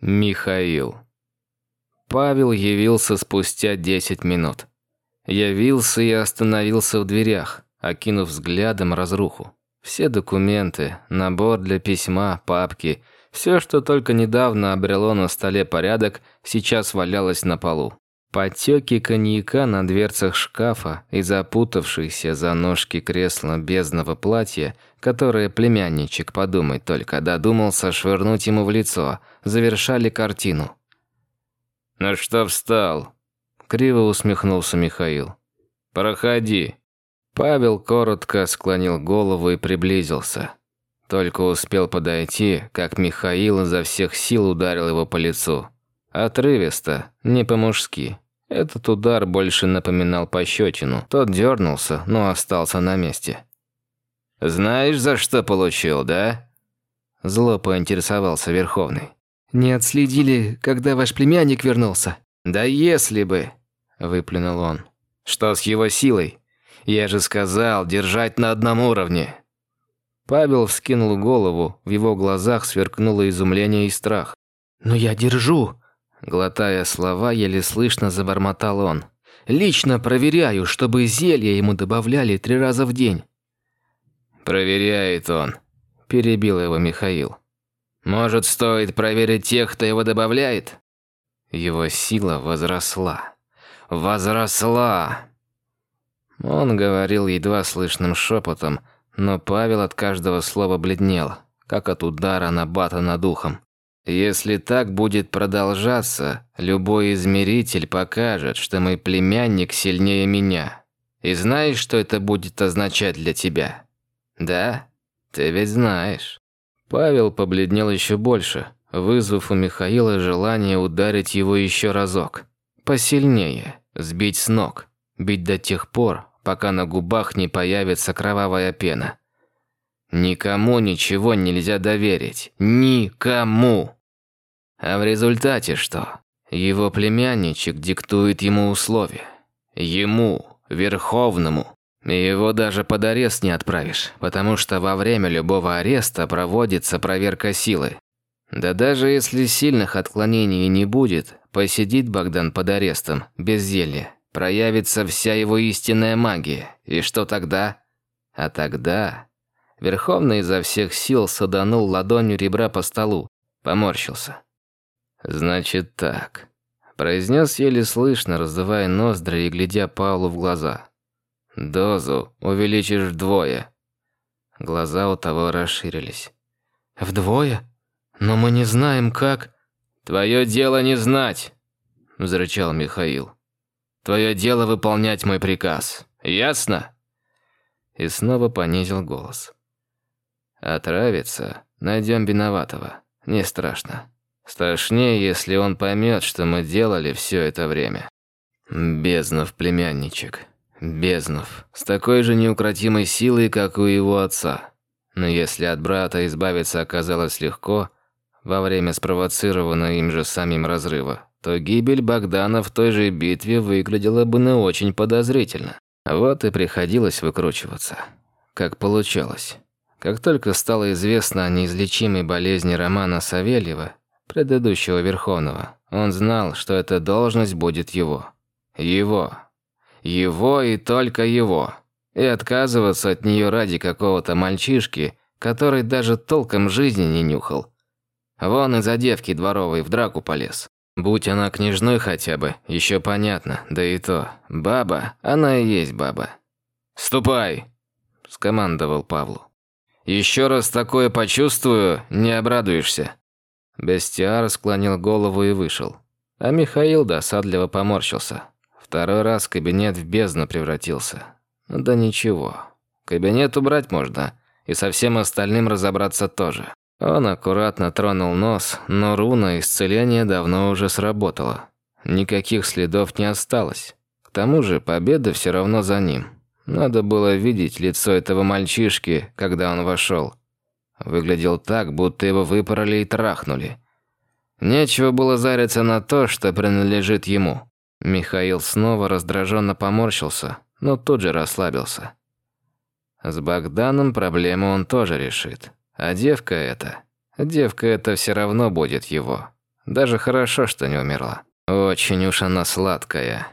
Михаил. Павел явился спустя 10 минут. Явился и остановился в дверях, окинув взглядом разруху. Все документы, набор для письма, папки, все, что только недавно обрело на столе порядок, сейчас валялось на полу. Потеки коньяка на дверцах шкафа и запутавшиеся за ножки кресла бездного платья, которое племянничек подумать только додумался швырнуть ему в лицо, завершали картину. «Ну что встал?» – криво усмехнулся Михаил. «Проходи». Павел коротко склонил голову и приблизился. Только успел подойти, как Михаил изо всех сил ударил его по лицу. Отрывисто, не по-мужски. Этот удар больше напоминал пощечину. Тот дернулся, но остался на месте. «Знаешь, за что получил, да?» Зло поинтересовался Верховный. «Не отследили, когда ваш племянник вернулся?» «Да если бы!» – выплюнул он. «Что с его силой? Я же сказал, держать на одном уровне!» Павел вскинул голову, в его глазах сверкнуло изумление и страх. «Но я держу!» Глотая слова, еле слышно забормотал он. «Лично проверяю, чтобы зелья ему добавляли три раза в день». «Проверяет он», – перебил его Михаил. «Может, стоит проверить тех, кто его добавляет?» Его сила возросла. Возросла! Он говорил едва слышным шепотом, но Павел от каждого слова бледнел, как от удара на бата над ухом. Если так будет продолжаться, любой измеритель покажет, что мой племянник сильнее меня. И знаешь, что это будет означать для тебя? Да? Ты ведь знаешь. Павел побледнел еще больше, вызвав у Михаила желание ударить его еще разок. Посильнее, сбить с ног, бить до тех пор, пока на губах не появится кровавая пена. Никому ничего нельзя доверить. Никому! А в результате что? Его племянничек диктует ему условия. Ему, Верховному. Его даже под арест не отправишь, потому что во время любого ареста проводится проверка силы. Да даже если сильных отклонений не будет, посидит Богдан под арестом, без зелья. Проявится вся его истинная магия. И что тогда? А тогда... Верховный изо всех сил саданул ладонью ребра по столу. Поморщился. «Значит так», – произнес еле слышно, раздавая ноздри и глядя Паулу в глаза. «Дозу увеличишь вдвое». Глаза у того расширились. «Вдвое? Но мы не знаем, как...» «Твое дело не знать», – взрычал Михаил. «Твое дело выполнять мой приказ. Ясно?» И снова понизил голос. «Отравиться, найдем виноватого. Не страшно. Страшнее, если он поймет, что мы делали все это время. Безднов, племянничек. Безднов. С такой же неукротимой силой, как у его отца. Но если от брата избавиться оказалось легко, во время спровоцированного им же самим разрыва, то гибель Богдана в той же битве выглядела бы не очень подозрительно. Вот и приходилось выкручиваться. Как получалось. Как только стало известно о неизлечимой болезни Романа Савельева, предыдущего Верховного. Он знал, что эта должность будет его. Его. Его и только его. И отказываться от нее ради какого-то мальчишки, который даже толком жизни не нюхал. Вон из-за девки дворовой в драку полез. Будь она княжной хотя бы, еще понятно, да и то. Баба, она и есть баба. «Ступай!» – скомандовал Павлу. «Еще раз такое почувствую, не обрадуешься». Бестиар склонил голову и вышел. А Михаил досадливо поморщился. Второй раз кабинет в бездну превратился. Да ничего. Кабинет убрать можно, и со всем остальным разобраться тоже. Он аккуратно тронул нос, но руна исцеления давно уже сработала. Никаких следов не осталось. К тому же победа все равно за ним. Надо было видеть лицо этого мальчишки, когда он вошел. Выглядел так, будто его выпороли и трахнули. Нечего было зариться на то, что принадлежит ему. Михаил снова раздраженно поморщился, но тут же расслабился. С Богданом проблему он тоже решит. А девка эта... Девка эта все равно будет его. Даже хорошо, что не умерла. Очень уж она сладкая.